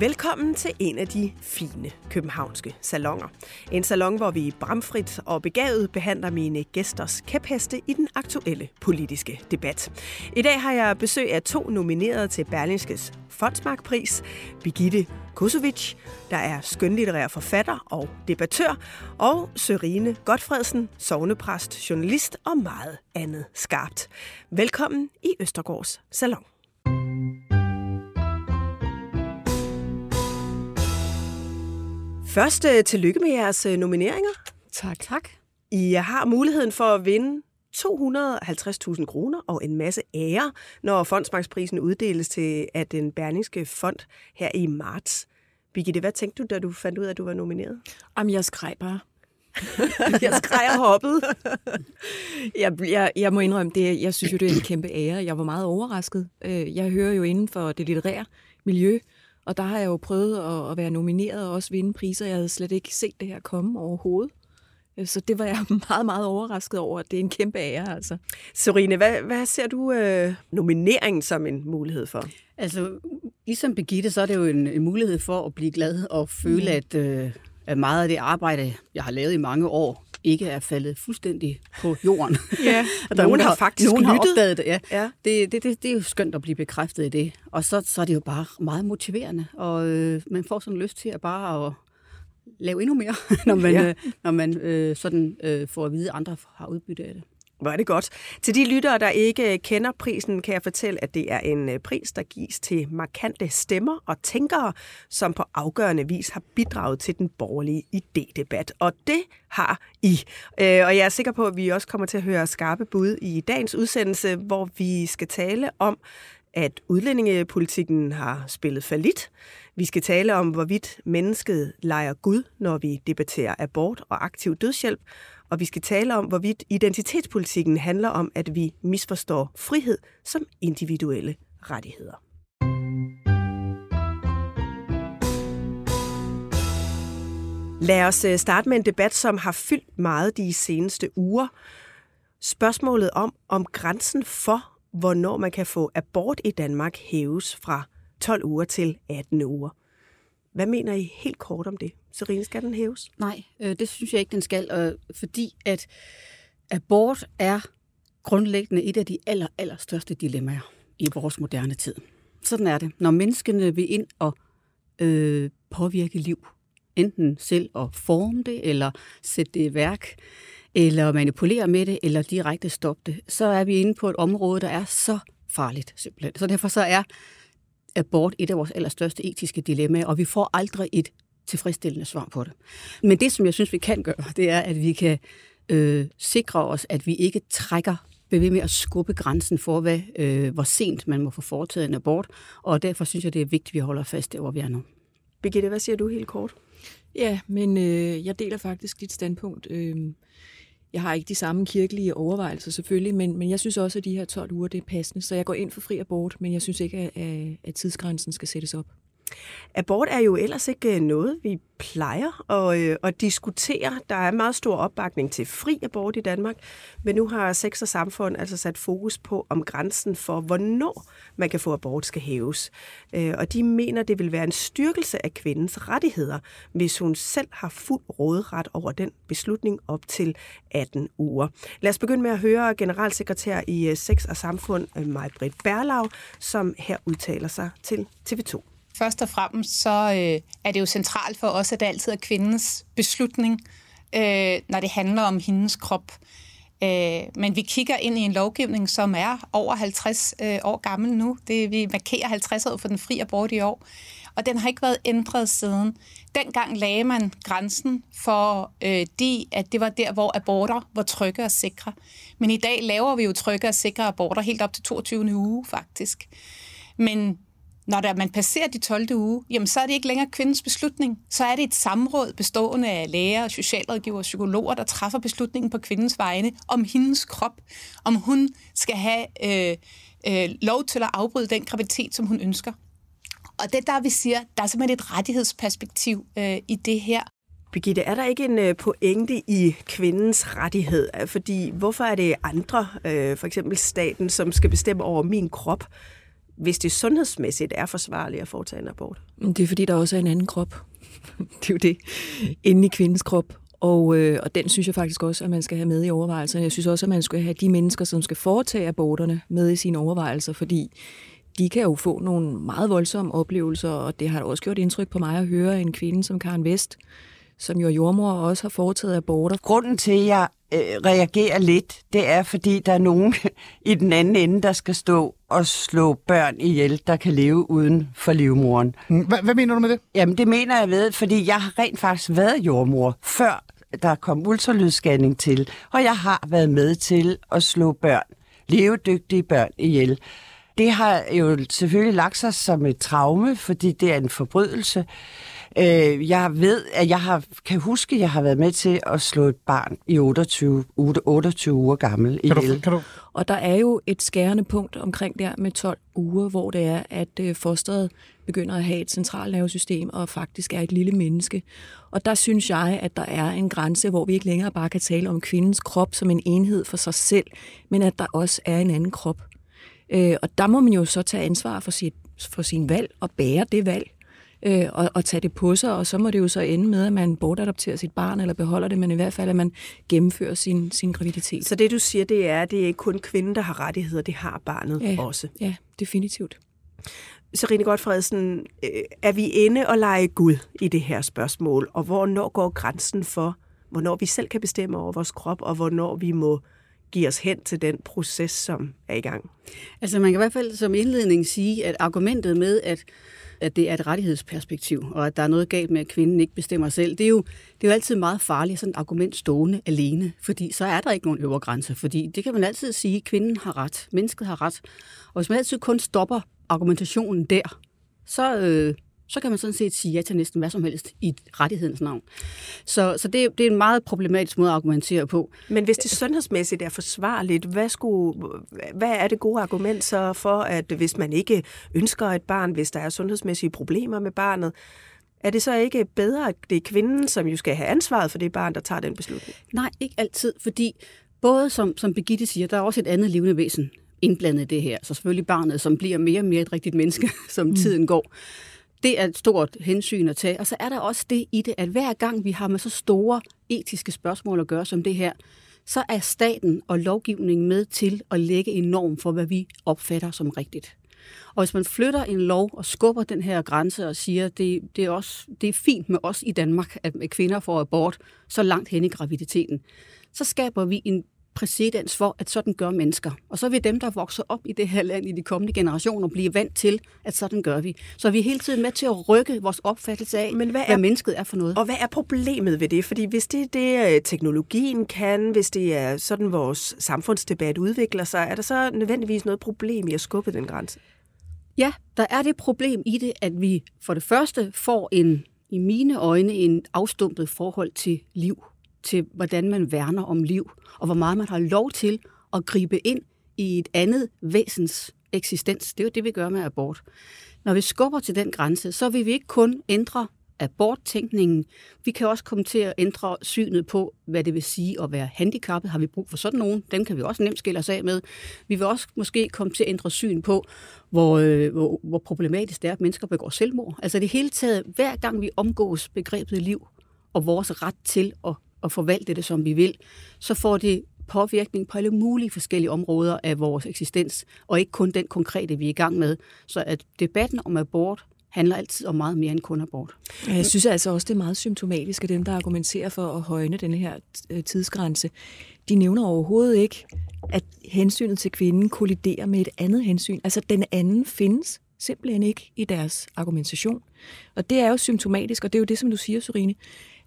Velkommen til en af de fine københavnske salonger. En salon, hvor vi bramfrit og begavet behandler mine gæsters kæpheste i den aktuelle politiske debat. I dag har jeg besøg af to nominerede til Berlingskes Fondsmarkpris. Birgitte Kosovic, der er skønlitterær forfatter og debattør, og Sørine Godfredsen, sovnepræst, journalist og meget andet skarpt. Velkommen i Østergårds Salon. Først øh, tillykke med jeres øh, nomineringer. Tak. Tak. I har muligheden for at vinde 250.000 kroner og en masse ære, når fondsmarksprisen uddeles til at den Berlingske Fond her i marts. Birgitte, hvad tænkte du, da du fandt ud af, at du var nomineret? Jamen, jeg skreg bare. Jeg skreg og hoppede. Jeg, jeg, jeg må indrømme, det, jeg synes jo, det er en kæmpe ære. Jeg var meget overrasket. Øh, Jeg hører jo inden for det litterære miljø, og der har jeg jo prøvet at, at være nomineret og også vinde priser. Jeg havde slet ikke set det her komme overhovedet. Øh, Så det var jeg meget, meget overrasket over. Det er en kæmpe ære, altså. Sorine, hvad, hvad ser du øh, nomineringen som en mulighed for? Altså, ligesom Birgitte, så er det jo en, en mulighed for at blive glad og føle, mm. at, øh, at meget af det arbejde, jeg har lavet i mange år, ikke er faldet fuldstændig på jorden. Ja, Og der er nogen har faktisk nogen har lyttet. opdaget det. Ja. Ja. Det, det, det, det er jo skønt at blive bekræftet i det. Og så, så er det jo bare meget motiverende, og øh, man får sådan lyst til at bare at lave endnu mere, når man, ja. øh, når man øh, sådan, øh, får at vide, at andre har udbytte af det. Hvor er det godt. Til de lyttere, der ikke kender prisen, kan jeg fortælle, at det er en øh, pris, der gives til markante stemmer og tænkere, som på afgørende vis har bidraget til den borgerlige idédebat. Og det har I. Øh, og jeg er sikker på, at vi også kommer til at høre skarpe bud i dagens udsendelse, hvor vi skal tale om, at udlændingepolitikken har spillet falit. Vi skal tale om, hvorvidt mennesket leger Gud, når vi debatterer abort og aktiv dødshjælp. Og vi skal tale om, hvorvidt identitetspolitikken handler om, at vi misforstår frihed som individuelle rettigheder. Lad os øh, starte med en debat, som har fyldt meget de seneste uger. Spørgsmålet om, om grænsen for, hvornår man kan få abort i Danmark, hæves fra 12 uger til 18 uger. Hvad mener I helt kort om det? Serine, skal den hæves? Nej, øh, det synes jeg ikke, den skal, øh, fordi at abort er grundlæggende et af de aller, aller største dilemmaer i vores moderne tid. Sådan er det. Når menneskene vil ind og øh, påvirke liv, enten selv at forme det, eller sætte det i værk, eller manipulere med det, eller direkte stoppe det, så er vi inde på et område, der er så farligt simpelthen. Så derfor så er abort et af vores allerstørste etiske dilemmaer, og vi får aldrig et tilfredsstillende svar på det. Men det, som jeg synes, vi kan gøre, det er, at vi kan øh, sikre os, at vi ikke trækker bliver ved med at skubbe grænsen for, hvad, øh, hvor sent man må få foretaget en abort, og derfor synes jeg, det er vigtigt, at vi holder fast der, hvor vi er nu. Birgitte, hvad siger du helt kort? Ja, men øh, jeg deler faktisk dit standpunkt. Øh, jeg har ikke de samme kirkelige overvejelser selvfølgelig, men, men jeg synes også, at de her 12 uger det er passende. Så jeg går ind for fri abort, men jeg synes ikke, at, at- at tidsgrænsen skal sættes op. Abort er jo ellers ikke øh, noget, vi plejer at, øh, at diskutere. Der er meget stor opbakning til fri abort i Danmark, men nu har Sex og Samfund altså sat fokus på, om grænsen for, hvornår man kan få abort, skal hæves. Øh, Og de mener, det vil være en styrkelse af kvindens rettigheder, hvis hun selv har fuld råderet over den beslutning op til 18 uger. Lad os begynde med at høre generalsekretær i øh, Sex og Samfund, øh, Maj-Britt Berlau, som her udtaler sig til TV2. Først og fremmest så øh, er det jo centralt for os, at det altid er kvindens beslutning, øh, når det handler om hendes krop. Øh, men vi kigger ind i en lovgivning, som er over 50 øh, år gammel nu. Det, vi markerer 50 år for den fri abort i år. og den har ikke været ændret siden. Dengang lagde man grænsen for øh, de, at det var der, hvor aborter var trygge og sikre. Men i dag laver vi jo trygge og sikre aborter helt op til 22. uge, faktisk. Men når der, man passerer de 12. uge, jamen så er det ikke længere kvindens beslutning. Så er det et samråd bestående af læger, socialrådgiver og psykologer, der træffer beslutningen på kvindens vegne om hendes krop, om hun skal have øh, øh, lov til at afbryde den graviditet, som hun ønsker. Og det der, vi siger, der er simpelthen et rettighedsperspektiv øh, i det her. Birgitte, er der ikke en øh, pointe i kvindens rettighed? Fordi hvorfor er det andre, øh, for eksempel staten, som skal bestemme over min krop, hvis det sundhedsmæssigt er forsvarligt at foretage en abort? Det er fordi, der også er en anden krop. det er jo det. Inde i kvindens krop. Og, øh, og den synes jeg faktisk også, at man skal have med i overvejelserne. Jeg synes også, at man skal have de mennesker, som skal foretage aborterne, med i sine overvejelser, fordi de kan jo få nogle meget voldsomme oplevelser, og det har også gjort indtryk på mig at høre en kvinde som Karen Vest, som jo er jordmor og også har foretaget aborter. Grunden til, at jeg øh, reagerer lidt, det er, fordi der er nogen i den anden ende, der skal stå og slå børn ihjel, der kan leve uden for livmoren. Hvad, hvad mener du med det? Jamen, det mener jeg ved, fordi jeg har rent faktisk været jordmor, før der kom ultralydsscanning til, og jeg har været med til at slå børn, levedygtige børn ihjel. Det har jo selvfølgelig lagt sig som et traume, fordi det er en forbrydelse. Øh, jeg ved, at jeg har, kan huske, at jeg har været med til at slå et barn i 28, 28 uger gammel Kan ihjel. du, kan du, Og der er jo et skærende punkt omkring der med 12 uger, hvor det er, at øh, fosteret begynder at have et centralnervesystem og faktisk er et lille menneske. Og der synes jeg, at der er en grænse, hvor vi ikke længere bare kan tale om kvindens krop som en enhed for sig selv, men at der også er en anden krop. Øh, og der må man jo så tage ansvar for, sit, for sin valg og bære det valg øh, og, og tage det på sig, og så må det jo så ende med, at man bortadopterer sit barn eller beholder det, men i hvert fald, at man gennemfører sin, sin graviditet. Så det, du siger, det er, at det er ikke kun kvinden, der har rettigheder, det har barnet Ja. også. Ja, definitivt. Serine Godfredsen, øh, er vi inde og lege Gud i det her spørgsmål, og hvornår går grænsen for, hvornår vi selv kan bestemme over vores krop, og hvornår vi må give os hen til den proces, som er i gang? Altså man kan i hvert fald som indledning sige, at argumentet med, at, at det er et rettighedsperspektiv, og at der er noget galt med, at kvinden ikke bestemmer selv, det er jo, det er jo altid meget farligt, sådan et argument stående alene, fordi så er der ikke nogen øvre grænse, fordi det kan man altid sige, at kvinden har ret, mennesket har ret. Og hvis man altid kun stopper argumentationen der, så, øh, så kan man sådan set sige ja til næsten hvad som helst i rettighedens navn. Så, så det, det er en meget problematisk måde at argumentere på. Men hvis det sundhedsmæssigt er forsvarligt, hvad, skulle, hvad er det gode argument så for, at hvis man ikke ønsker et barn, hvis der er sundhedsmæssige problemer med barnet, er det så ikke bedre, at det er kvinden, som jo skal have ansvaret for det barn, der tager den beslutning? Nej, ikke altid, fordi både som, som Birgitte siger, der er også et andet levende væsen indblandet i det her. Så selvfølgelig barnet, som bliver mere og mere et rigtigt menneske, som mm. tiden går. Det er et stort hensyn at tage. Og så er der også det i det, at hver gang vi har med så store etiske spørgsmål at gøre som det her, så er staten og lovgivningen med til at lægge en norm for, hvad vi opfatter som rigtigt. Og hvis man flytter en lov og skubber den her grænse og siger, at det, det, er også, det er fint med os i Danmark, at kvinder får abort så langt hen i graviditeten, så skaber vi en præcedens for, at sådan gør mennesker. Og så vil dem, der vokser op i det her land i de kommende generationer, blive vant til, at sådan gør vi. Så vi er hele tiden med til at rykke vores opfattelse af, Men hvad er- hvad mennesket er for noget. Og hvad er problemet ved det? Fordi hvis det er det, øh, teknologien kan, hvis det er sådan, vores samfundsdebat udvikler sig, er der så nødvendigvis noget problem i at skubbe den grænse? Ja, der er det problem i det, at vi for det første får en, i mine øjne, en afstumpet forhold til liv, til hvordan man værner om liv, og hvor meget man har lov til at gribe ind i et andet væsens eksistens. Det er jo det, vi gør med abort. Når vi skubber til den grænse, så vil vi ikke kun ændre aborttænkningen. Vi kan også komme til at ændre synet på, hvad det vil sige at være handicappet. Har vi brug for sådan nogen? Dem kan vi også nemt skille os af med. Vi vil også måske komme til at ændre syn på, hvor, øh, hvor, hvor problematisk det er, at mennesker begår selvmord. Altså det hele taget, hver gang vi omgås begrebet liv og vores ret til at, og forvalte det, som vi vil, så får det påvirkning på alle mulige forskellige områder af vores eksistens, og ikke kun den konkrete, vi er i gang med. Så at debatten om abort handler altid om meget mere end kun abort. Jeg synes altså også, det er meget symptomatisk, at dem, der argumenterer for at højne den her øh, tidsgrænse, de nævner overhovedet ikke, at hensynet til kvinden kolliderer med et andet hensyn. Altså, den anden findes simpelthen ikke i deres argumentation. Og det er jo symptomatisk, og det er jo det, som du siger, Sorine,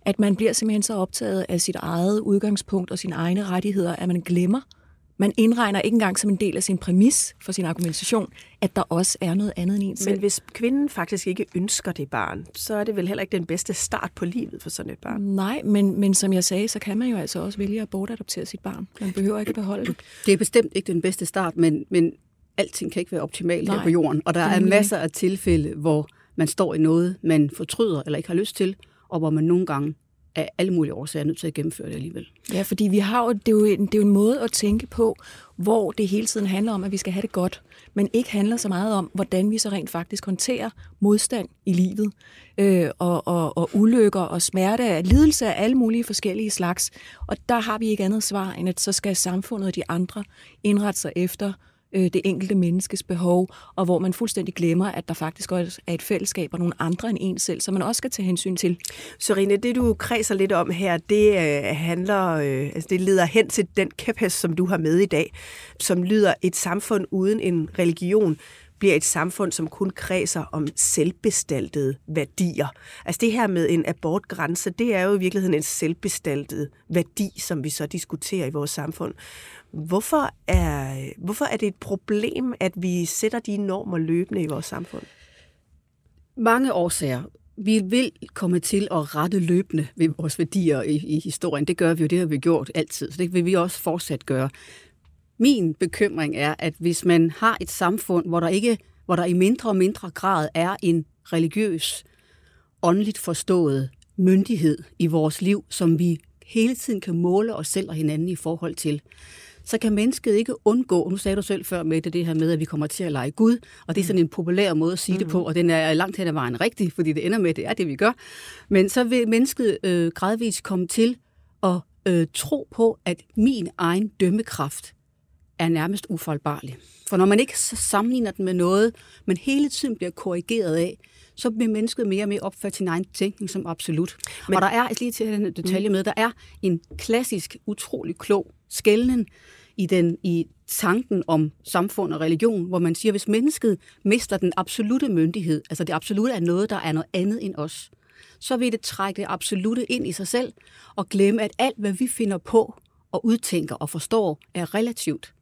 at man bliver simpelthen så optaget af sit eget udgangspunkt og sine egne rettigheder, at man glemmer, man indregner ikke engang som en del af sin præmis for sin argumentation, at der også er noget andet end en selv. Men hvis kvinden faktisk ikke ønsker det barn, så er det vel heller ikke den bedste start på livet for sådan et barn? Nej, men, men som jeg sagde, så kan man jo altså også vælge at bortadoptere sit barn. Man behøver ikke at beholde det. Det er bestemt ikke den bedste start, men, men alting kan ikke være optimalt her på jorden. Og der er masser af tilfælde, hvor man står i noget, man fortryder eller ikke har lyst til, og hvor man nogle gange af alle mulige årsager er nødt til at gennemføre det alligevel. Ja, fordi vi har jo, det, er jo en, det er jo en måde at tænke på, hvor det hele tiden handler om, at vi skal have det godt, men ikke handler så meget om, hvordan vi så rent faktisk håndterer modstand i livet, øh, og, og, og ulykker og smerte, lidelse af alle mulige forskellige slags. Og der har vi ikke andet svar, end at så skal samfundet og de andre indrette sig efter, øh, det enkelte menneskes behov, og hvor man fuldstændig glemmer, at der faktisk også er et fællesskab og nogle andre end en selv, som man også skal tage hensyn til. Sorine, det du kredser lidt om her, det øh, handler, øh, altså det leder hen til den kæphest, som du har med i dag, som lyder et samfund uden en religion bliver et samfund, som kun kredser om selvbestaltede værdier. Altså det her med en abortgrænse, det er jo i virkeligheden en selvbestaltet værdi, som vi så diskuterer i vores samfund. Hvorfor er, hvorfor er det et problem, at vi sætter de normer løbende i vores samfund? Mange årsager. Vi vil komme til at rette løbende ved vores værdier i, i historien. Det gør vi jo, det har vi gjort altid, så det vil vi også fortsat gøre. Min bekymring er, at hvis man har et samfund, hvor der ikke hvor der i mindre og mindre grad er en religiøs, åndeligt forstået myndighed i vores liv, som vi hele tiden kan måle os selv og hinanden i forhold til, så kan mennesket ikke undgå, nu sagde du selv før med det, det her med, at vi kommer til at lege Gud, og det er sådan en populær måde at sige mm. det på, og den er langt hen ad vejen rigtig, fordi det ender med, at det er det, vi gør. Men så vil mennesket øh, gradvist komme til at øh, tro på, at min egen dømmekraft er nærmest ufejlbarlig. For når man ikke sammenligner den med noget, men hele tiden bliver korrigeret af, så bliver mennesket mere og mere opfattet sin egen tænkning som absolut. Men, og der er, lige til den detalje med, der er en klassisk, utrolig klog skældning i, den, i tanken om samfund og religion, hvor man siger, hvis mennesket mister den absolute myndighed, altså det absolute er noget, der er noget andet end os, så vil det trække det absolute ind i sig selv og glemme, at alt, hvad vi finder på og udtænker og forstår, er relativt.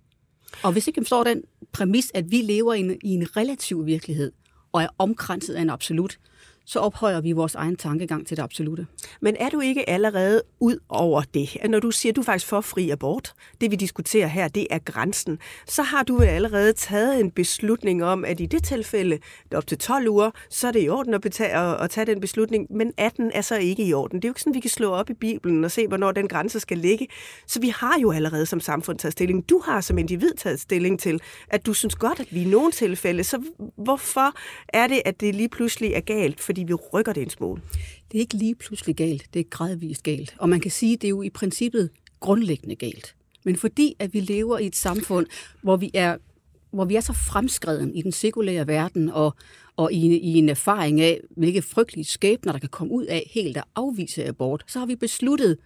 Og hvis ikke man forstår den præmis, at vi lever i en, i en relativ virkelighed, og er omkranset af en absolut, så ophøjer vi vores egen tankegang til det absolute. Men er du ikke allerede ud over det? Når du siger, at du faktisk får fri abort, det vi diskuterer her, det er grænsen, så har du allerede taget en beslutning om, at i det tilfælde, op til 12 uger, så er det i orden at, betage, at tage den beslutning, men 18 er så ikke i orden. Det er jo ikke sådan, vi kan slå op i Bibelen og se, hvornår den grænse skal ligge. Så vi har jo allerede som samfund taget stilling. Du har som individ taget stilling til, at du synes godt, at vi i nogle tilfælde, så hvorfor er det, at det lige pludselig er galt? For fordi vi rykker det en smule. Det er ikke lige pludselig galt, det er gradvist galt. Og man kan sige, at det er jo i princippet grundlæggende galt. Men fordi at vi lever i et samfund, hvor vi er hvor vi er så fremskreden i den sekulære verden og, og i, i en erfaring af, hvilke frygtelige skæbner, der kan komme ud af helt at afvise abort, så har vi besluttet,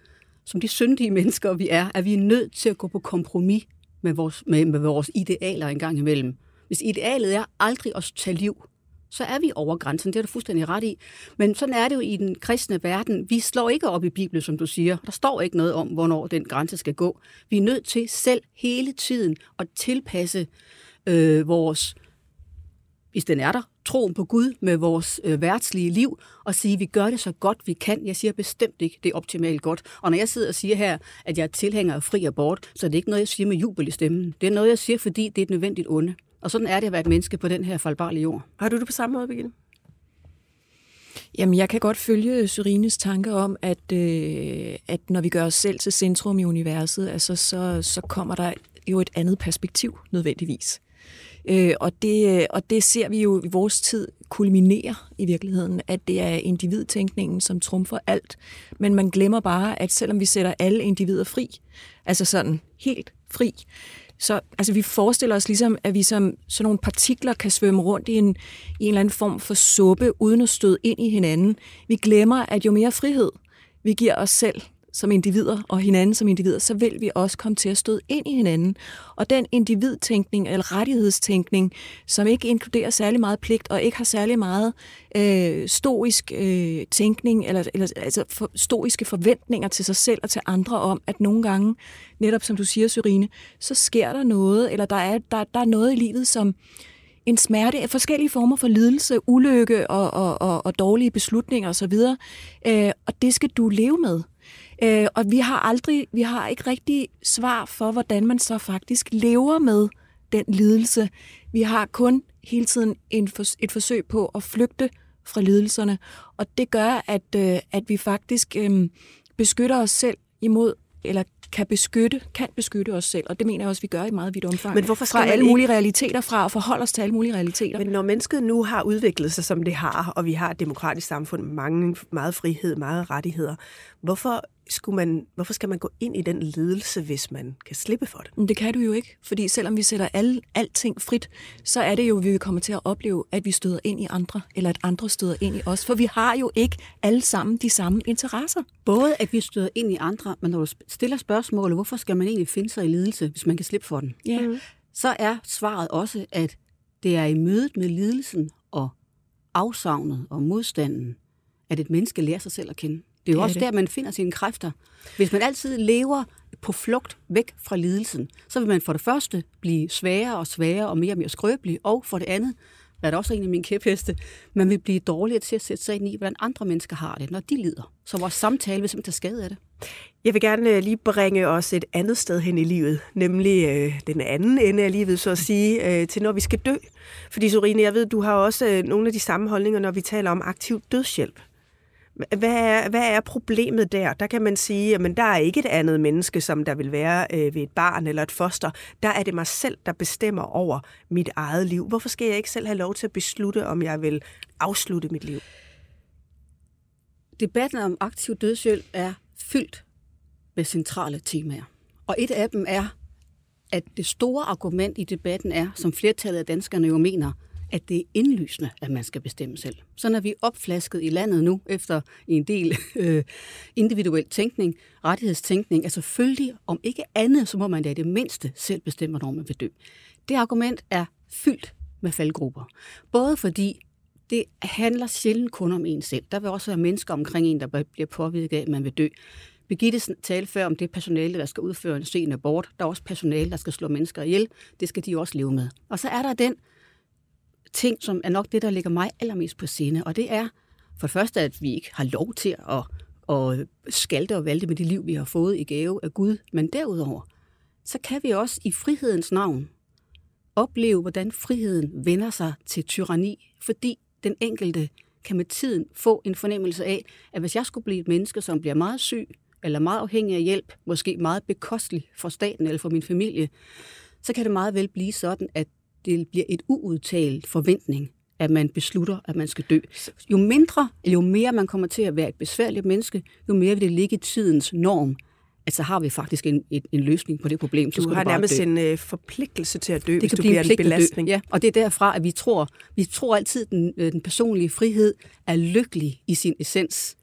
som de syndige mennesker vi er, at vi er nødt til at gå på kompromis med vores, med, med vores idealer en gang imellem. Hvis idealet er aldrig at tage liv, så er vi over grænsen. Det er du fuldstændig ret i. Men sådan er det jo i den kristne verden. Vi slår ikke op i Bibelen, som du siger. Der står ikke noget om, hvornår den grænse skal gå. Vi er nødt til selv hele tiden at tilpasse øh, vores, hvis den er der, troen på Gud med vores øh, værtslige liv, og sige, at vi gør det så godt vi kan. Jeg siger bestemt ikke, det er optimalt godt. Og når jeg sidder og siger her, at jeg er tilhænger af fri abort, så er det ikke noget, jeg siger med jubel i stemmen. Det er noget, jeg siger, fordi det er et nødvendigt onde. Og sådan er det at være et menneske på den her faldbarlige jord. Har du det på samme måde, Birgitte? Jamen, jeg kan godt følge Syrines tanke om, at, øh, at når vi gør os selv til centrum i universet, altså, så, så kommer der jo et andet perspektiv nødvendigvis. Øh, og, det, og det ser vi jo i vores tid kulminere i virkeligheden, at det er individtænkningen, som trumfer alt. Men man glemmer bare, at selvom vi sætter alle individer fri, altså sådan helt fri, så altså, vi forestiller os ligesom, at vi som sådan nogle partikler kan svømme rundt i en, i en eller anden form for suppe, uden at støde ind i hinanden. Vi glemmer, at jo mere frihed vi giver os selv, som individer og hinanden som individer, så vil vi også komme til at støde ind i hinanden. Og den individtænkning eller rettighedstænkning, som ikke inkluderer særlig meget pligt og ikke har særlig meget øh, stoisk øh, tænkning, eller, eller altså for, stoiske forventninger til sig selv og til andre om, at nogle gange, netop som du siger, Syrine, så sker der noget, eller der er, der, der er noget i livet, som en smerte, forskellige former for lidelse, ulykke og, og, og, og dårlige beslutninger osv., øh, og det skal du leve med. Øh, og vi har aldrig, vi har ikke rigtig svar for, hvordan man så faktisk lever med den lidelse. Vi har kun hele tiden en for, et forsøg på at flygte fra lidelserne, og det gør, at, øh, at vi faktisk øh, beskytter os selv imod, eller kan beskytte, kan beskytte os selv, og det mener jeg også, vi gør i meget vidt omfang. Men hvorfor skal fra alle mulige realiteter fra, og forholde os til alle mulige realiteter. Men når mennesket nu har udviklet sig, som det har, og vi har et demokratisk samfund med mange, meget frihed, meget rettigheder, hvorfor, skulle man, hvorfor skal man gå ind i den ledelse, hvis man kan slippe for det? Men det kan du jo ikke, fordi selvom vi sætter alle, alting frit, så er det jo, at vi kommer til at opleve, at vi støder ind i andre, eller at andre støder ind i os, for vi har jo ikke alle sammen de samme interesser. Både at vi støder ind i andre, men når du stiller spørgsmålet, hvorfor skal man egentlig finde sig i lidelse, hvis man kan slippe for den, Ja. Mm. så er svaret også, at det er i mødet med lidelsen og afsavnet og modstanden, at et menneske lærer sig selv at kende. Det er jo er også det. der, man finder sine kræfter. Hvis man altid lever på flugt væk fra lidelsen, så vil man for det første blive sværere og sværere og mere og mere skrøbelig, og for det andet, hvad er det også en af mine kæpheste, man vil blive dårligere til at sætte sig ind i, hvordan andre mennesker har det, når de lider. Så vores samtale vil simpelthen tage skade af det. Jeg vil gerne øh, lige bringe os et andet sted hen i livet, nemlig øh, den anden ende af livet, så at sige, øh, til når vi skal dø. Fordi Sorine, jeg ved, du har også øh, nogle af de samme holdninger, når vi taler om aktiv dødshjælp. Hvad er, hvad er problemet der? Der kan man sige, at der er ikke et andet menneske, som der vil være øh, ved et barn eller et foster. Der er det mig selv, der bestemmer over mit eget liv. Hvorfor skal jeg ikke selv have lov til at beslutte, om jeg vil afslutte mit liv? Debatten om aktiv dødshjælp er fyldt med centrale temaer. Og et af dem er, at det store argument i debatten er, som flertallet af danskerne jo mener, at det er indlysende, at man skal bestemme selv. Så når vi er opflasket i landet nu, efter en del øh, individuel tænkning, rettighedstænkning, altså selvfølgelig om ikke andet, så må man da i det mindste selv bestemme, hvornår man vil dø. Det argument er fyldt med faldgrupper. Både fordi det handler sjældent kun om en selv. Der vil også være mennesker omkring en, der bliver påvirket af, at man vil dø. Birgitte talte før om det personale, der skal udføre en sen abort. Der er også personale, der skal slå mennesker ihjel. Det skal de også leve med. Og så er der den ting, som er nok det, der ligger mig allermest på sinde, og det er for det første, at vi ikke har lov til at, at skalte og valte med det liv, vi har fået i gave af Gud, men derudover, så kan vi også i frihedens navn opleve, hvordan friheden vender sig til tyranni, fordi den enkelte kan med tiden få en fornemmelse af, at hvis jeg skulle blive et menneske, som bliver meget syg, eller meget afhængig af hjælp, måske meget bekostelig for staten eller for min familie, så kan det meget vel blive sådan, at det bliver et uudtalt forventning, at man beslutter, at man skal dø. Jo mindre, eller jo mere man kommer til at være et besværligt menneske, jo mere vil det ligge i tidens norm, at så har vi faktisk en, en, en løsning på det problem. Så Du har bare nærmest dø. en øh, forpligtelse til at dø, Det hvis kan du blive bliver en belastning. Ja, og det er derfra, at vi tror, vi tror altid, at den, øh, den personlige frihed er lykkelig i sin essens,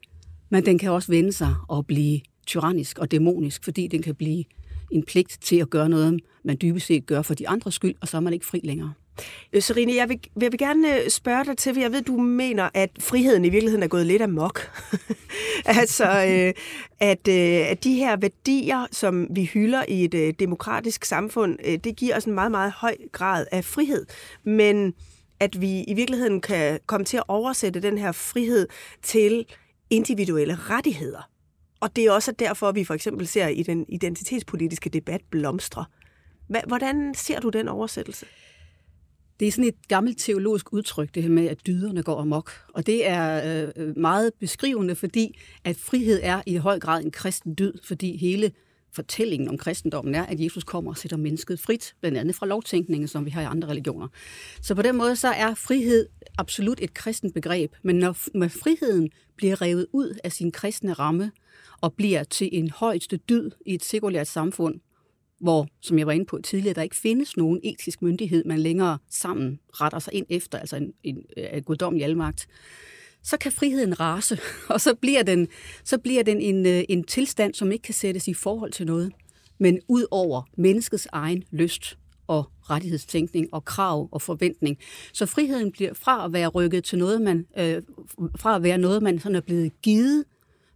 men den kan også vende sig og blive tyrannisk og dæmonisk, fordi den kan blive en pligt til at gøre noget, man dybest set gør for de andres skyld, og så er man ikke fri længere. Øh, Serine, jeg vil, jeg vil gerne øh, spørge dig til, for jeg ved, du mener, at friheden i virkeligheden er gået lidt amok. altså, øh, at, øh, at de her værdier, som vi hylder i et øh, demokratisk samfund, øh, det giver os en meget, meget høj grad af frihed. Men at vi i virkeligheden kan komme til at oversætte den her frihed til individuelle rettigheder. Og det er også derfor, at vi for eksempel ser i den identitetspolitiske debat blomstre. Hvordan ser du den oversættelse? Det er sådan et gammelt teologisk udtryk, det her med, at dyderne går amok. Og det er øh, meget beskrivende, fordi at frihed er i høj grad en kristen dyd, fordi hele fortællingen om kristendommen er, at Jesus kommer og sætter mennesket frit, blandt andet fra lovtænkningen, som vi har i andre religioner. Så på den måde så er frihed absolut et kristent begreb, men når, når friheden bliver revet ud af sin kristne ramme og bliver til en højeste dyd i et sekulært samfund, hvor, som jeg var inde på tidligere, der ikke findes nogen etisk myndighed, man længere sammen retter sig ind efter, altså en, en, øh, en guddommelig almagt, så kan friheden rase, og så bliver den, så bliver den en, øh, en tilstand, som ikke kan sættes i forhold til noget, men ud over menneskets egen lyst og rettighedstænkning og krav og forventning. Så friheden bliver fra at være rykket til noget, man, øh, fra at være noget, man sådan er blevet givet,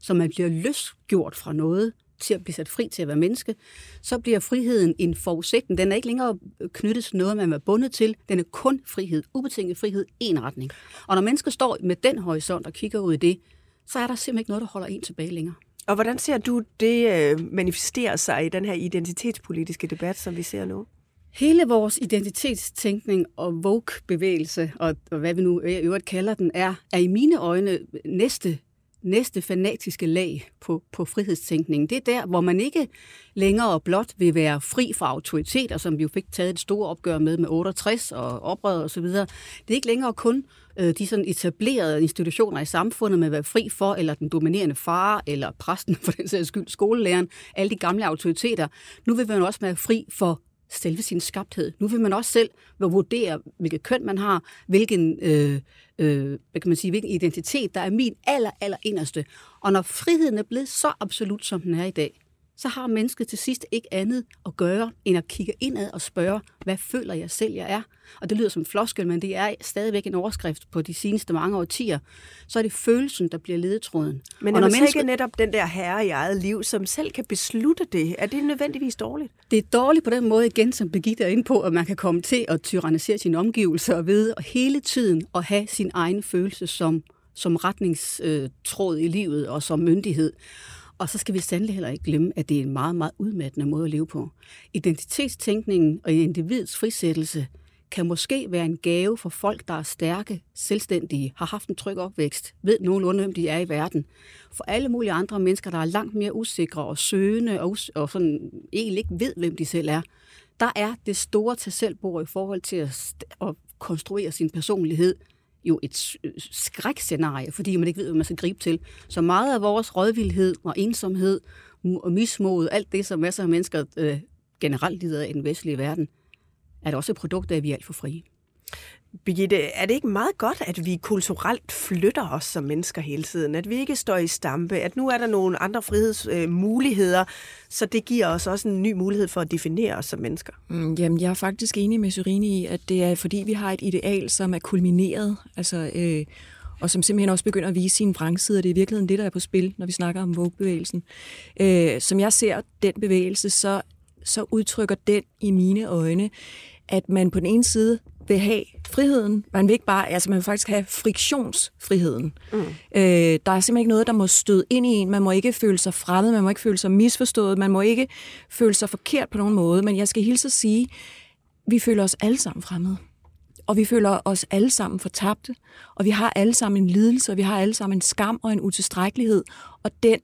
så man bliver løsgjort fra noget, til at blive sat fri til at være menneske, så bliver friheden en forudsætning. Den er ikke længere knyttet til noget, man er bundet til. Den er kun frihed, ubetinget frihed, en retning. Og når mennesker står med den horisont og kigger ud i det, så er der simpelthen ikke noget, der holder en tilbage længere. Og hvordan ser du det øh, manifestere sig i den her identitetspolitiske debat, som vi ser nu? Hele vores identitetstænkning og woke-bevægelse, og, og hvad vi nu i øvrigt kalder den, er, er i mine øjne næste næste fanatiske lag på, på frihedstænkningen. Det er der, hvor man ikke længere blot vil være fri fra autoriteter, som vi jo fik taget et stort opgør med med 68 og oprør og så videre. Det er ikke længere kun øh, de sådan etablerede institutioner i samfundet med at være fri for, eller den dominerende far, eller præsten for den sags skyld, skolelæreren, alle de gamle autoriteter. Nu vil man også være fri for selve sin skabthed. Nu vil man også selv vurdere, hvilket køn man har, hvilken, øh, øh, hvad kan man sige, hvilken identitet, der er min aller, aller inderste. Og når friheden er blevet så absolut, som den er i dag, så har mennesket til sidst ikke andet at gøre, end at kigge indad og spørge, hvad føler jeg selv, jeg er? Og det lyder som floskel, men det er stadigvæk en overskrift på de seneste mange årtier. Så er det følelsen, der bliver ledetråden. Men er når mennesket... ikke netop den der herre i eget liv, som selv kan beslutte det? Er det nødvendigvis dårligt? Det er dårligt på den måde igen, som Birgitte er inde på, at man kan komme til at tyrannisere sine omgivelser og ved og hele tiden at have sin egen følelse som, som retningstråd i livet og som myndighed. Og så skal vi sandelig heller ikke glemme, at det er en meget, meget udmattende måde at leve på. Identitetstænkningen og individets frisættelse kan måske være en gave for folk, der er stærke, selvstændige, har haft en tryg opvækst, ved nogenlunde, hvem de er i verden. For alle mulige andre mennesker, der er langt mere usikre og søgende og, og sådan, egentlig ikke ved, hvem de selv er, der er det store til selvbord i forhold til at, at konstruere sin personlighed jo et øh, skrækscenarie, fordi man ikke ved, hvad man skal gribe til. Så meget af vores rådvildhed og ensomhed og mismod, alt det, som masser af mennesker øh, generelt lider af i den vestlige verden, er det også et produkt af, at vi er alt for frie. Birgitte, er det ikke meget godt, at vi kulturelt flytter os som mennesker hele tiden? At vi ikke står i stampe? At nu er der nogle andre frihedsmuligheder, så det giver os også en ny mulighed for at definere os som mennesker? Mm, jamen, jeg er faktisk enig med Syrine i, at det er fordi, vi har et ideal, som er kulmineret, altså, øh, og som simpelthen også begynder at vise sine vrangsider. Det er i virkeligheden det, der er på spil, når vi snakker om Vogue-bevægelsen. Øh, som jeg ser den bevægelse, så, så udtrykker den i mine øjne, at man på den ene side vil have friheden. Man vil ikke bare, altså man vil faktisk have friktionsfriheden. Mm. Øh, der er simpelthen ikke noget, der må støde ind i en. Man må ikke føle sig fremmed, man må ikke føle sig misforstået, man må ikke føle sig forkert på nogen måde. Men jeg skal hilse at sige, vi føler os alle sammen fremmede. Og vi føler os alle sammen fortabte. Og vi har alle sammen en lidelse, og vi har alle sammen en skam og en utilstrækkelighed. Og den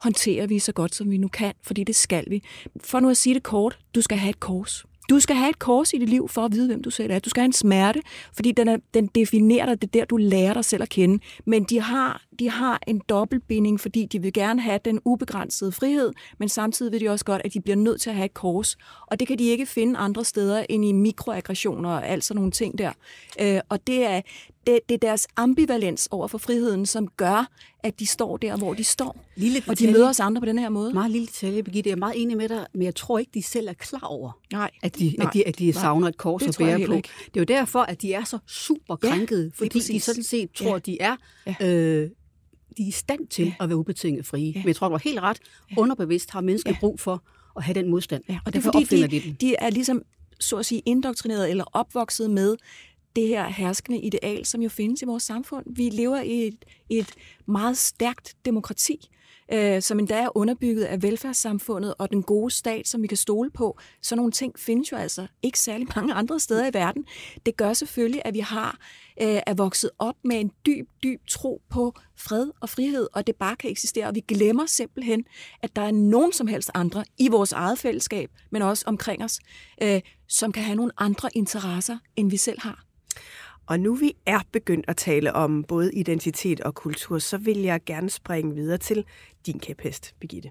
håndterer vi så godt, som vi nu kan, fordi det skal vi. For nu at sige det kort, du skal have et kors. Du skal have et kors i dit liv for at vide, hvem du selv er. Du skal have en smerte, fordi den, er, den definerer dig. Det er der, du lærer dig selv at kende. Men de har, de har en dobbeltbinding, fordi de vil gerne have den ubegrænsede frihed, men samtidig vil de også godt, at de bliver nødt til at have et kors. Og det kan de ikke finde andre steder end i mikroaggressioner og alt sådan nogle ting der. Øh, og det er, det, det er deres ambivalens over for friheden, som gør, at de står der, hvor de står. Lille og de møder os andre på den her måde. Meget lille detalje, Birgitte. Jeg er meget enig med dig, men jeg tror ikke, de selv er klar over, Nej. At, de, Nej. at, de, at de savner et kors at bære på. Ikke. Det er jo derfor, at de er så super krænkede, ja, fordi de sådan set tror, ja. de er... Ja. Øh, de er i stand til ja. at være ubetinget frie. Ja. Men jeg tror, du har helt ret. Ja. Underbevidst har mennesker ja. brug for at have den modstand. Ja. Og, og det er fordi, de, de, de er ligesom, så at sige, indoktrineret eller opvokset med det her herskende ideal, som jo findes i vores samfund. Vi lever i et, et meget stærkt demokrati, øh, som endda er underbygget af velfærdssamfundet og den gode stat, som vi kan stole på. Så nogle ting findes jo altså ikke særlig mange andre steder i verden. Det gør selvfølgelig, at vi har øh, er vokset op med en dyb, dyb tro på fred og frihed, og det bare kan eksistere. Og vi glemmer simpelthen, at der er nogen som helst andre i vores eget fællesskab, men også omkring os, øh, som kan have nogle andre interesser, end vi selv har. Og nu vi er begyndt at tale om både identitet og kultur, så vil jeg gerne springe videre til din kæphest, Birgitte.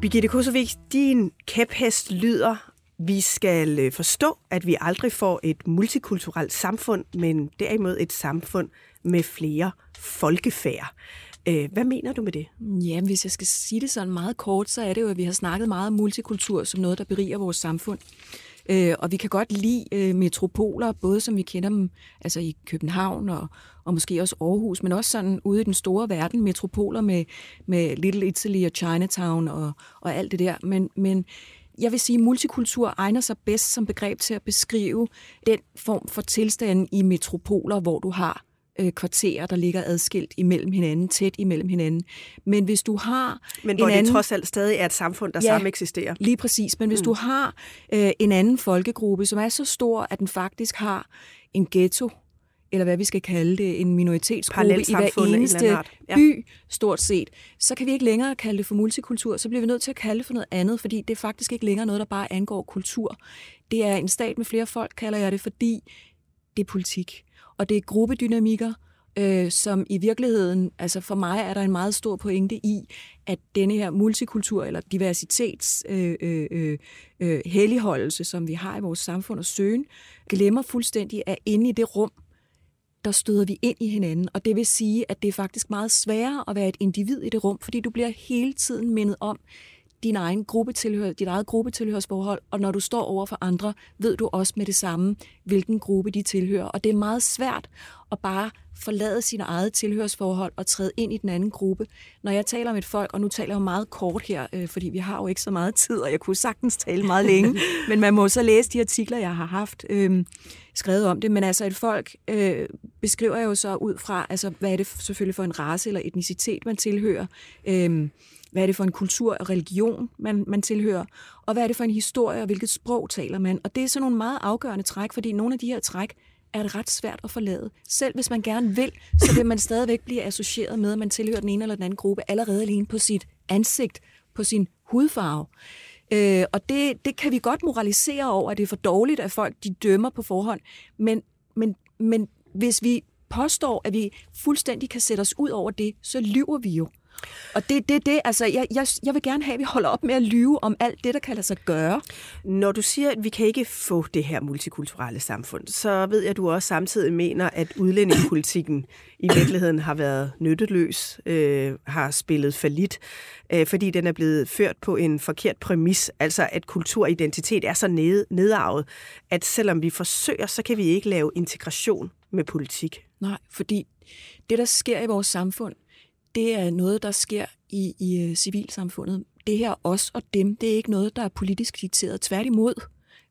Birgitte Kosovic, din kæphest lyder vi skal øh, forstå, at vi aldrig får et multikulturelt samfund, men derimod et samfund med flere folkefærd. Øh, hvad mener du med det? Ja, hvis jeg skal sige det sådan meget kort, så er det jo, at vi har snakket meget om multikultur som noget, der beriger vores samfund. Øh, og vi kan godt lide øh, metropoler, både som vi kender dem altså i København og, og måske også Aarhus, men også sådan ude i den store verden, metropoler med, med Little Italy og Chinatown og, og alt det der. Men, men jeg vil sige, at multikultur egner sig bedst som begreb til at beskrive den form for tilstand i metropoler, hvor du har øh, kvarterer, der ligger adskilt imellem hinanden, tæt imellem hinanden. Men hvis du har Men hvor en det anden... trods alt stadig er et samfund, der Ja, sammen eksisterer. Lige præcis. Men hvis mm. du har øh, en anden folkegruppe, som er så stor, at den faktisk har en ghetto, eller hvad vi skal kalde det, en minoritetsgruppe i hver eneste. Ja. by, stort set, så kan vi ikke længere kalde det for multikultur. Så bliver vi nødt til at kalde det for noget andet, fordi det er faktisk ikke længere noget, der bare angår kultur. Det er en stat med flere folk, kalder jeg det, fordi det er politik. Og det er gruppedynamikker, øh, som i virkeligheden, altså for mig er der en meget stor pointe i, at denne her multikultur eller diversitets øh, øh, øh, øh, helligholdelse, som vi har i vores samfund og søgen, glemmer fuldstændig, at inde i det rum, der støder vi ind i hinanden. Og det vil sige, at det er faktisk meget sværere at være et individ i det rum, fordi du bliver hele tiden mindet om din egen gruppetilhør, dit eget gruppetilhørsforhold, og når du står over for andre, ved du også med det samme, hvilken gruppe de tilhører. Og det er meget svært at bare forlade sine eget tilhørsforhold og træde ind i den anden gruppe. Når jeg taler om et folk, og nu taler jeg meget kort her, øh, fordi vi har jo ikke så meget tid, og jeg kunne sagtens tale meget længe, men man må så læse de artikler, jeg har haft øh, skrevet om det. Men altså et folk øh, beskriver jeg jo så ud fra, altså hvad er det selvfølgelig for en race eller etnicitet, man tilhører, øh, hvad er det for en kultur og religion, man, man tilhører, og hvad er det for en historie, og hvilket sprog taler man. Og det er sådan nogle meget afgørende træk, fordi nogle af de her træk er det ret svært at forlade. Selv hvis man gerne vil, så vil man stadigvæk blive associeret med, at man tilhører den ene eller den anden gruppe, allerede alene på sit ansigt, på sin hudfarve. Øh, og det, det kan vi godt moralisere over, at det er for dårligt, at folk de dømmer på forhånd. Men, men, men hvis vi påstår, at vi fuldstændig kan sætte os ud over det, så lyver vi jo. Og det er det, det, altså, jeg, jeg, jeg vil gerne have, at vi holder op med at lyve om alt det, der kan lade sig gøre. Når du siger, at vi kan ikke få det her multikulturelle samfund, så ved jeg, at du også samtidig mener, at udlændingepolitikken i virkeligheden har været nytteløs, øh, har spillet falit, øh, fordi den er blevet ført på en forkert præmis, altså at kultur og identitet er så ned, nedarvet, at selvom vi forsøger, så kan vi ikke lave integration med politik. Nej, fordi det, der sker i vores samfund, det er noget, der sker i, i øh, civilsamfundet. Det her os og dem, det er ikke noget, der er politisk dikteret. Tværtimod,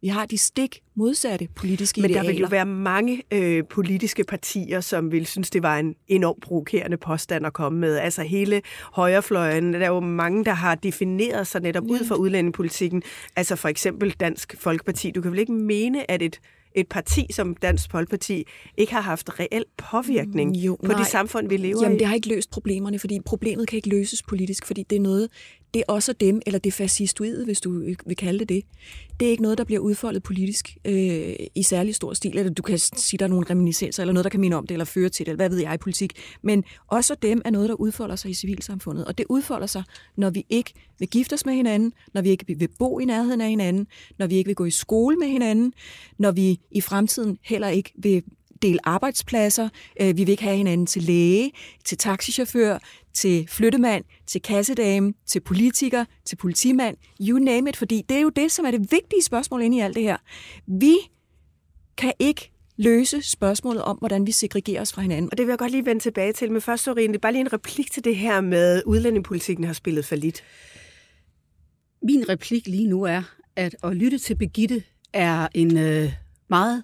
vi har de stik modsatte politiske Men der idealer. vil jo være mange øh, politiske partier, som vil synes, det var en enormt provokerende påstand at komme med. Altså hele højrefløjen, der er jo mange, der har defineret sig netop ud fra udlændingepolitikken. Altså for eksempel Dansk Folkeparti. Du kan vel ikke mene, at et et parti som Dansk Folkeparti ikke har haft reel påvirkning Mm, jo, på nej. det samfund, vi lever Jamen, i. det har ikke løst problemerne, fordi problemet kan ikke løses politisk, fordi det er noget, det er også dem, eller det fascistoide, hvis du øh, vil kalde det det. Det er ikke noget, der bliver udfoldet politisk øh, i særlig stor stil, eller du kan sige, der er nogle reminiscenser, eller noget, der kan minde om det, eller føre til det, eller hvad ved jeg i politik. Men også dem er noget, der udfolder sig i civilsamfundet, og det udfolder sig, når vi ikke vil gifte os med hinanden, når vi ikke vil bo i nærheden af hinanden, når vi ikke vil gå i skole med hinanden, når vi i fremtiden heller ikke vil dele arbejdspladser. Øh, Vi vil ikke have hinanden til læge, til taxichauffør, til flyttemand, til kassedame, til politiker, til politimand, you name it, fordi det er jo det, som er det vigtige spørgsmål inde i alt det her. Vi kan ikke løse spørgsmålet om, hvordan vi segregerer os fra hinanden. Og det vil jeg godt lige vende tilbage til. Men først, Sorine, bare lige en replik til det her med, at udlændingepolitikken har spillet for lidt. Min replik lige nu er, at at lytte til Begitte er en øh, meget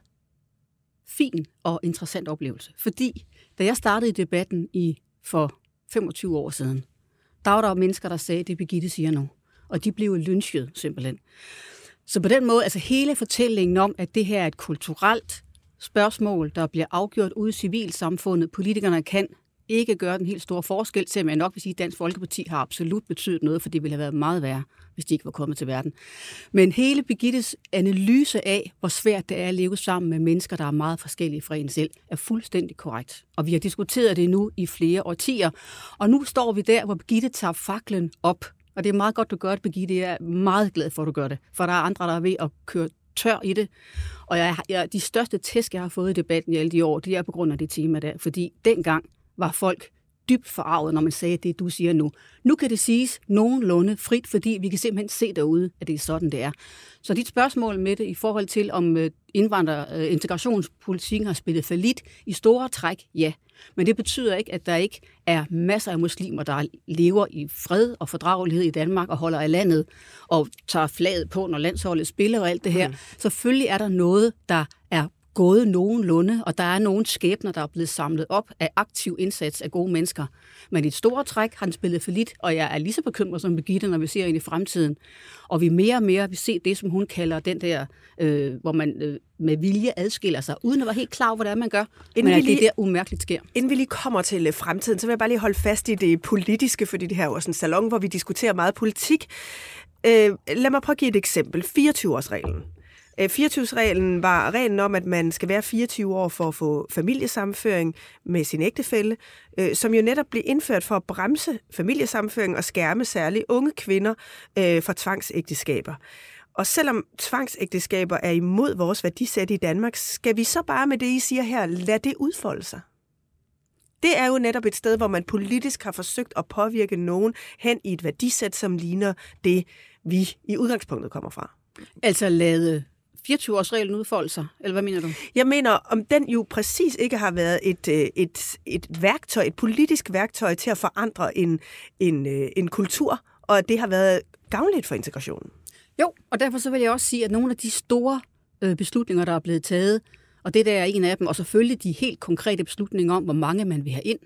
fin og interessant oplevelse. Fordi da jeg startede debatten i for 25 år siden, der var der mennesker, der sagde, det Begitte siger nu. Og de blev lynchet simpelthen. Så på den måde, altså hele fortællingen om, at det her er et kulturelt spørgsmål, der bliver afgjort ude i civilsamfundet. Politikerne kan ikke gøre den helt store forskel, selvom jeg nok vil sige, at Dansk Folkeparti har absolut betydet noget, for det ville have været meget værre, hvis de ikke var kommet til verden. Men hele Begittes analyse af, hvor svært det er at leve sammen med mennesker, der er meget forskellige fra en selv, er fuldstændig korrekt. Og vi har diskuteret det nu i flere årtier. Og nu står vi der, hvor Begitte tager faklen op Og det er meget godt, du gør det, Birgitte. Jeg er meget glad for, at du gør det. For der er andre, der er ved at køre tør i det. Og jeg, jeg, de største tæsk, jeg har fået i debatten i alle de år, det er på grund af det tema der. Fordi dengang var folk dybt forarvet, når man sagde det, du siger nu. Nu kan det siges nogenlunde frit, fordi vi kan simpelthen se derude, at det er sådan, det er. Så dit spørgsmål med det i forhold til, om øh, indvandrer- øh, integrationspolitikken har spillet for lidt i store træk, ja. Men det betyder ikke, at der ikke er masser af muslimer, der lever i fred og fordragelighed i Danmark og holder af landet og tager flaget på, når landsholdet spiller og alt det her. Mm. Selvfølgelig er der noget, der er gået nogenlunde, og der er nogle skæbner, der er blevet samlet op af aktiv indsats af gode mennesker. Men i et stort træk har den spillet for lidt, og jeg er lige så bekymret som Birgitte, når vi ser ind i fremtiden. Og vi mere og mere vil se det, som hun kalder den der, øh, hvor man øh, med vilje adskiller sig, uden at være helt klar over, hvordan man gør. Inden men at lige, det der umærkeligt sker. Inden vi lige kommer til øh, fremtiden, så vil jeg bare lige holde fast i det politiske, fordi det her er jo sådan en salon, hvor vi diskuterer meget politik. Øh, lad mig prøve at give et eksempel. 24-årsreglen. Øh, 24-reglen var reglen om, at man skal være 24 år for at få familiesamføring med sin ægtefælle, øh, som jo netop blev indført for at bremse familiesamføring og skærme særligt unge kvinder øh, for tvangsægteskaber. Og selvom tvangsægteskaber er imod vores værdisæt i Danmark, skal vi så bare med det, I siger her, lade det udfolde sig? Det er jo netop et sted, hvor man politisk har forsøgt at påvirke nogen hen i et værdisæt, som ligner det, vi i udgangspunktet kommer fra. Altså lade 24-årsreglen udfolde sig, eller hvad mener du? Jeg mener, om den jo præcis ikke har været et, øh, et, et værktøj, et politisk værktøj til at forandre en, en, øh, en kultur, og at det har været gavnligt for integrationen. Jo, og derfor så vil jeg også sige, at nogle af de store øh, beslutninger, der er blevet taget, og det der er en af dem, og selvfølgelig de helt konkrete beslutninger om, hvor mange man vil have ind,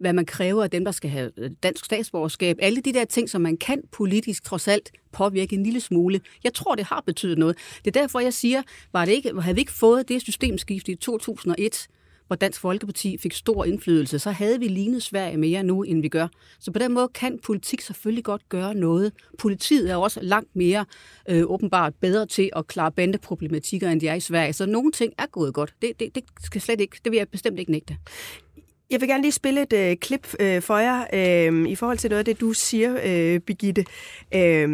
hvad man kræver af dem, der skal have øh, dansk statsborgerskab. Alle de der ting, som man kan politisk trods alt påvirke en lille smule. Jeg tror, det har betydet noget. Det er derfor, jeg siger, var det ikke, havde vi ikke fået det systemskift i 2001, hvor Dansk Folkeparti fik stor indflydelse, så havde vi lignet Sverige mere nu, end vi gør. Så på den måde kan politik selvfølgelig godt gøre noget. Politiet er også langt mere øh, åbenbart bedre til at klare bandeproblematikker, end de er i Sverige. Så nogle ting er gået godt. Det, det, det skal slet ikke, det vil jeg bestemt ikke nægte. Jeg vil gerne lige spille et øh, klip øh, for jer øh, i forhold til noget af det, du siger, øh, Birgitte. Øh,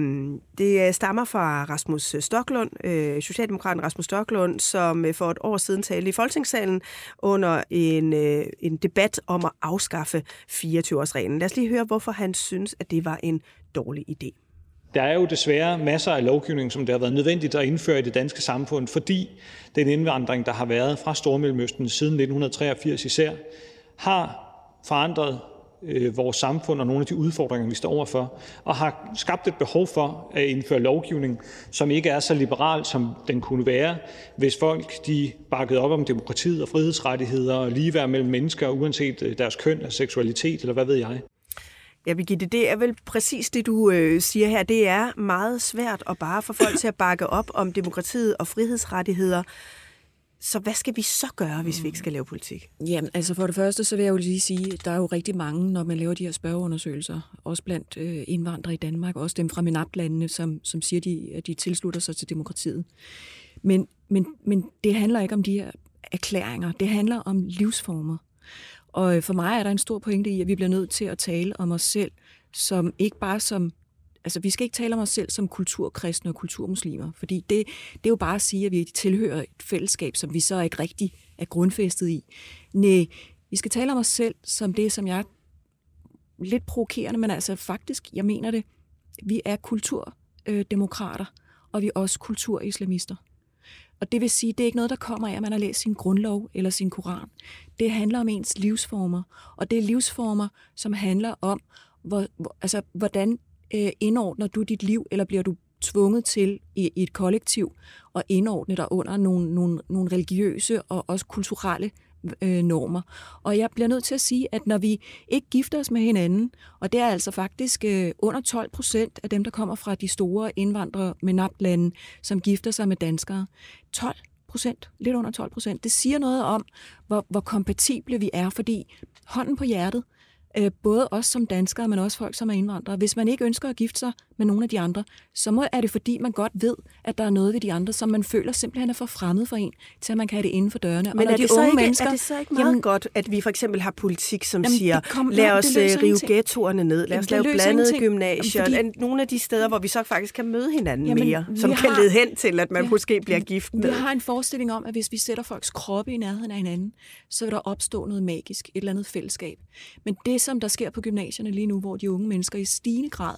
det øh, stammer fra Rasmus Stoklund, øh, Socialdemokraten Rasmus Stoklund, som øh, for et år siden talte i Folketingssalen under en, øh, en debat om at afskaffe 24-årsreglen. Lad os lige høre, hvorfor han synes, at det var en dårlig idé. Der er jo desværre masser af lovgivning, som det har været nødvendigt at indføre i det danske samfund, fordi den indvandring, der har været fra Stormellemøsten siden 1983 især, har forandret øh, vores samfund og nogle af de udfordringer, vi står overfor, og har skabt et behov for at indføre lovgivning, som ikke er så liberal, som den kunne være, hvis folk de bakkede op om demokratiet og frihedsrettigheder og ligeværd mellem mennesker, uanset øh, deres køn og seksualitet, eller hvad ved jeg. Ja, Birgitte, det er vel præcis det, du øh, siger her. Det er meget svært at bare få folk til at bakke op om demokratiet og frihedsrettigheder, så hvad skal vi så gøre, hvis vi ikke skal lave politik? Jamen, altså for det første, så vil jeg jo lige sige, at der er jo rigtig mange, når man laver de her spørgeundersøgelser, også blandt øh, indvandrere i Danmark, også dem fra MENAP-landene, som, som siger, de, at de tilslutter sig til demokratiet. Men, men, men det handler ikke om de her erklæringer. Det handler om livsformer. Og øh, for mig er der en stor pointe i, at vi bliver nødt til at tale om os selv, som ikke bare som Altså, vi skal ikke tale om os selv som kulturkristne og kulturmuslimer, fordi det, det er jo bare at sige, at vi tilhører et fællesskab, som vi så ikke rigtig er grundfæstet i. Nej, vi skal tale om os selv som det, som jeg lidt provokerende, men altså faktisk, jeg mener det, vi er kulturdemokrater, og vi er også kulturislamister. Og det vil sige, det er ikke noget, der kommer af, at man har læst sin grundlov eller sin koran. Det handler om ens livsformer, og det er livsformer, som handler om, hvor, hvor, altså, hvordan øh, indordner du dit liv, eller bliver du tvunget til i, i et kollektiv at indordne dig under nogle, nogle, nogle religiøse og også kulturelle øh, normer. Og jeg bliver nødt til at sige, at når vi ikke gifter os med hinanden, og det er altså faktisk øh, under 12 procent af dem, der kommer fra de store indvandrere med NAP-lande, som gifter sig med danskere. 12 procent, lidt under 12 procent. Det siger noget om, hvor, hvor kompatible vi er, fordi hånden på hjertet, øh, både os som danskere, men også folk som er indvandrere. Hvis man ikke ønsker at gifte sig med nogle af de andre, så må, er det fordi, man godt ved, at der er noget ved de andre, som man føler simpelthen er for fremmed for en, til at man kan have det inden for dørene. Men og er, de det unge ikke, mennesker, er det så ikke meget jamen, godt, at vi for eksempel har politik, som Jamen, siger, kom- lad os øh, rive ingenting. ghettoerne ned, lad os lave blandede ingenting. gymnasier, Jamen, fordi... nogle af de steder, hvor vi så faktisk kan møde hinanden Jamen, mere, vi som kan har- lede hen til, at man Ja. måske bliver gift Vi med. har en forestilling om, at hvis vi sætter folks kroppe i nærheden af hinanden, så vil der opstå noget magisk, et eller andet fællesskab. Men det, som der sker på gymnasierne lige nu, hvor de unge mennesker i stigende grad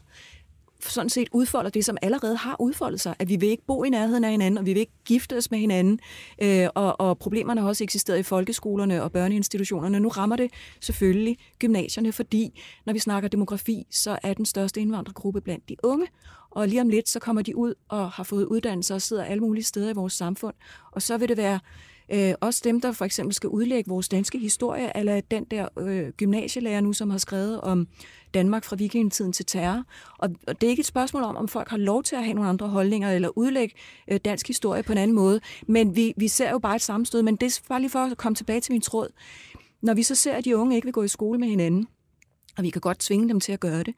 sådan set udfolder det, som allerede har udfoldet sig, at vi vil ikke bo i nærheden af hinanden, og vi vil ikke gifte os med hinanden, øh, og, og problemerne har også eksisteret i folkeskolerne og børneinstitutionerne. Nu rammer det selvfølgelig gymnasierne, fordi når vi snakker demografi, så er den største indvandrergruppe blandt de unge, og lige om lidt, så kommer de ud og har fået uddannelse og sidder alle mulige steder i vores samfund, og så vil det være Øh, også dem, der for eksempel skal udlægge vores danske historie, eller den der øh, gymnasielærer nu, som har skrevet om Danmark fra vikingetiden til terror. Og, og det er ikke et spørgsmål om, om folk har lov til at have nogle andre holdninger, eller udlægge øh, dansk historie på en anden måde. Men vi, vi ser jo bare et sammenstød. Men det er bare lige for at komme tilbage til min tråd. Når vi så ser, at de unge ikke vil gå i skole med hinanden, og vi kan godt tvinge dem til at gøre det.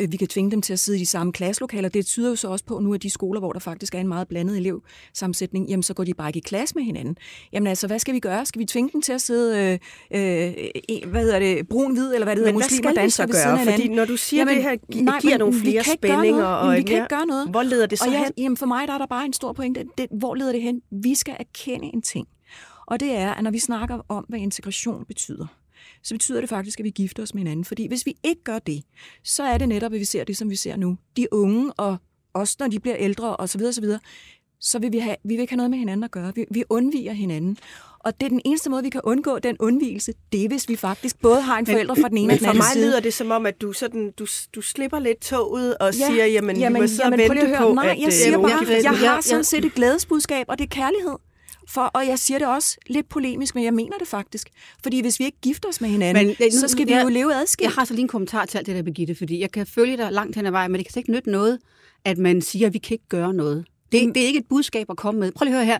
Øh, Vi kan tvinge dem til at sidde i de samme klasselokaler. Det tyder jo så også på nu, at de skoler, hvor der faktisk er en meget blandet elevsammensætning, jamen så går de bare ikke i klasse med hinanden. Jamen altså, hvad skal vi gøre? Skal vi tvinge dem til at sidde, øh, øh, hvad hedder det, brun-hvid, eller hvad det hedder, Men muslimer danser ved siden af? Fordi når du siger, det her gi- nej, giver men nogle flere spændinger og Jamen, vi kan ikke gøre noget. Hvor leder det så og jeg, hen? Jamen for mig der er der bare en stor pointe. Det, hvor leder det hen? Vi skal erkende en ting. Og det er, at når vi snakker om, hvad integration betyder, så betyder det faktisk, at vi gifter os med hinanden. Fordi hvis vi ikke gør det, så er det netop, at vi ser det, som vi ser nu. De unge, og også når de bliver ældre, og så videre, så videre, så vil vi, have, vi vil ikke have noget med hinanden at gøre. Vi, vi undviger hinanden. Og det er den eneste måde, vi kan undgå den undvigelse, det er, hvis vi faktisk både har en forælder fra den ene men og den for anden mig side. lyder det som om, at du, sådan, du, du slipper lidt toget og Ja, siger, jamen, jamen vi må så jamen, vente at høre. på, Nej, at jeg øh, siger bare, jeg har sådan set et glædesbudskab, og det er kærlighed. For, og jeg siger det også lidt polemisk, men jeg mener det faktisk. Fordi hvis vi ikke gifter os med hinanden, men, øh, nu- så skal vi jeg- jo leve adskilt. Jeg har så lige en kommentar til alt det der, Birgitte, fordi jeg kan følge dig langt hen ad vejen, men det kan ikke nytte noget, at man siger, at vi kan ikke gøre noget. Det, det er ikke et budskab at komme med. Prøv lige at høre her.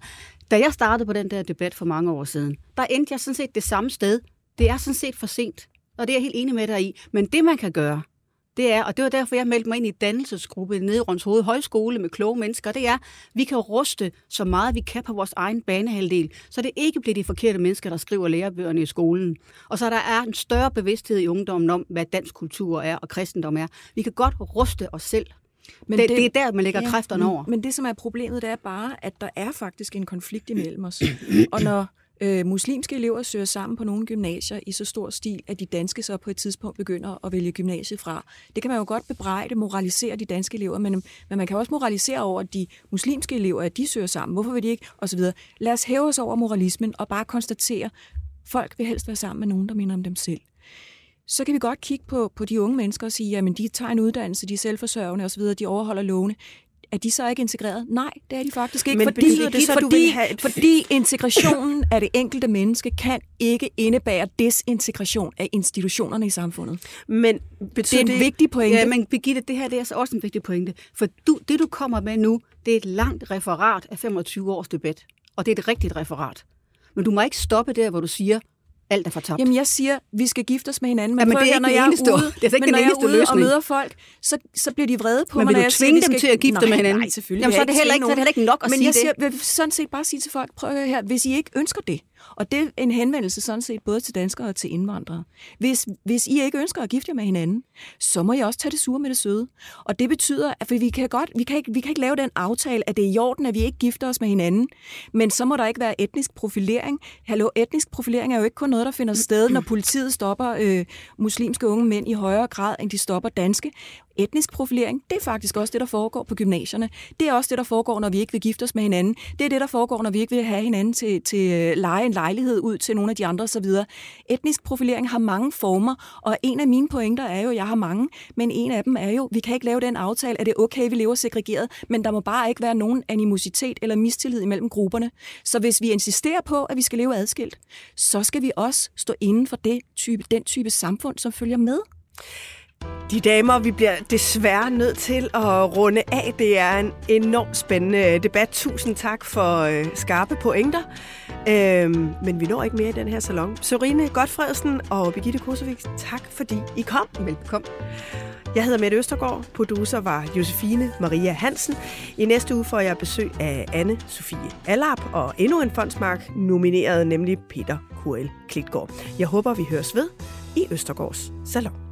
Da jeg startede på den der debat for mange år siden, der endte jeg sådan set det samme sted. Det er sådan set for sent, og det er jeg helt enig med dig i. Men det, man kan gøre, det er, og det var derfor, jeg meldte mig ind i dannelsesgruppe nede i Rondshoved Højskole med kloge mennesker, det er, vi kan ruste så meget, vi kan på vores egen banehalvdel, så det ikke bliver de forkerte mennesker, der skriver lærebøgerne i skolen. Og så der er en større bevidsthed i ungdommen om, hvad dansk kultur er og kristendom er. Vi kan godt ruste os selv. Men det, det, det er der, man lægger ja, kræfterne men, over. Men det, som er problemet, det er bare, at der er faktisk en konflikt imellem os. og når øh, muslimske elever søger sammen på nogle gymnasier i så stor stil, at de danske så på et tidspunkt begynder at vælge gymnasiet fra. Det kan man jo godt bebrejde, moralisere de danske elever, men, men man kan også moralisere over, at de muslimske elever, at de søger sammen. Hvorfor vil de ikke? Og så videre. Lad os hæve os over moralismen og bare konstatere, folk vil helst være sammen med nogen, der minder om dem selv så kan vi godt kigge på, på de unge mennesker og sige, at de tager en uddannelse, de er selvforsørgende osv., de overholder lovene. Er de så ikke integreret? Nej, det er de faktisk ikke, Men fordi, betyder det så, at du fordi, vil have fordi integrationen af det enkelte menneske kan ikke indebære desintegration af institutionerne i samfundet. Men Det er en vigtig pointe. Ja, men Birgitte, det her det er så også en vigtig pointe. For du, det, du kommer med nu, det er et langt referat af 25 års debat. Og det er et rigtigt referat. Men du må ikke stoppe der, hvor du siger, alt er fortabt. Jamen, jeg siger, vi skal gifte os med hinanden. Ja, men det er ikke jeg eneste- ude, det er ikke men den når jeg eneste er ude og løsning. møder folk, så, så bliver de vrede på Men mig, vil når du tvinge siger, dem vi til at gifte nej, med hinanden? Nej, selvfølgelig. Jamen, vil så jeg er det heller ikke- er det heller ikke nok at Men sige jeg det. Siger, vil sådan set bare sige til folk, prøv at høre her, hvis I ikke ønsker det, og det er en henvendelse sådan set både til danskere og til indvandrere. Hvis, hvis I ikke ønsker at gifte jer med hinanden, så må I også tage det sure med det søde. Og det betyder, at vi kan, godt, vi kan, ikke, vi kan ikke lave den aftale, at det er i orden, at vi ikke gifter os med hinanden, men så må der ikke være etnisk profilering. Hallo, etnisk profilering er jo ikke kun noget, der finder sted, når politiet stopper øh, muslimske unge mænd i højere grad, end de stopper danske. Etnisk profilering, det er faktisk også det, der foregår på gymnasierne. Det er også det, der foregår, når vi ikke vil gifte os med hinanden. Det er det, der foregår, når vi ikke vil have hinanden til, til øh, leje lege en lejlighed ud til nogle af de andre osv. Etnisk profilering har mange former, og en af mine pointer er jo, jeg har mange, men en af dem er jo, vi kan ikke lave den aftale, at det er okay, vi lever segregeret, men der må bare ikke være nogen animositet eller mistillid imellem grupperne. Så hvis vi insisterer på, at vi skal leve adskilt, så skal vi også stå inden for det type, den type samfund, som følger med. De damer, vi bliver desværre nødt til at runde af. Det er en enormt spændende debat. Tusind tak for øh, skarpe pointer. Øhm, men vi når ikke mere i den her salon. Sørine Godfredsen og Birgitte Kosovik, tak fordi I kom. Velbekomme. Jeg hedder Mette Østergaard. Producer var Josefine Maria Hansen. I næste uge får jeg besøg af anne Sofie Allap og endnu en fondsmark nomineret, nemlig Peter K.L. Klitgaard. Jeg håber, vi høres ved i Østergaards Salon.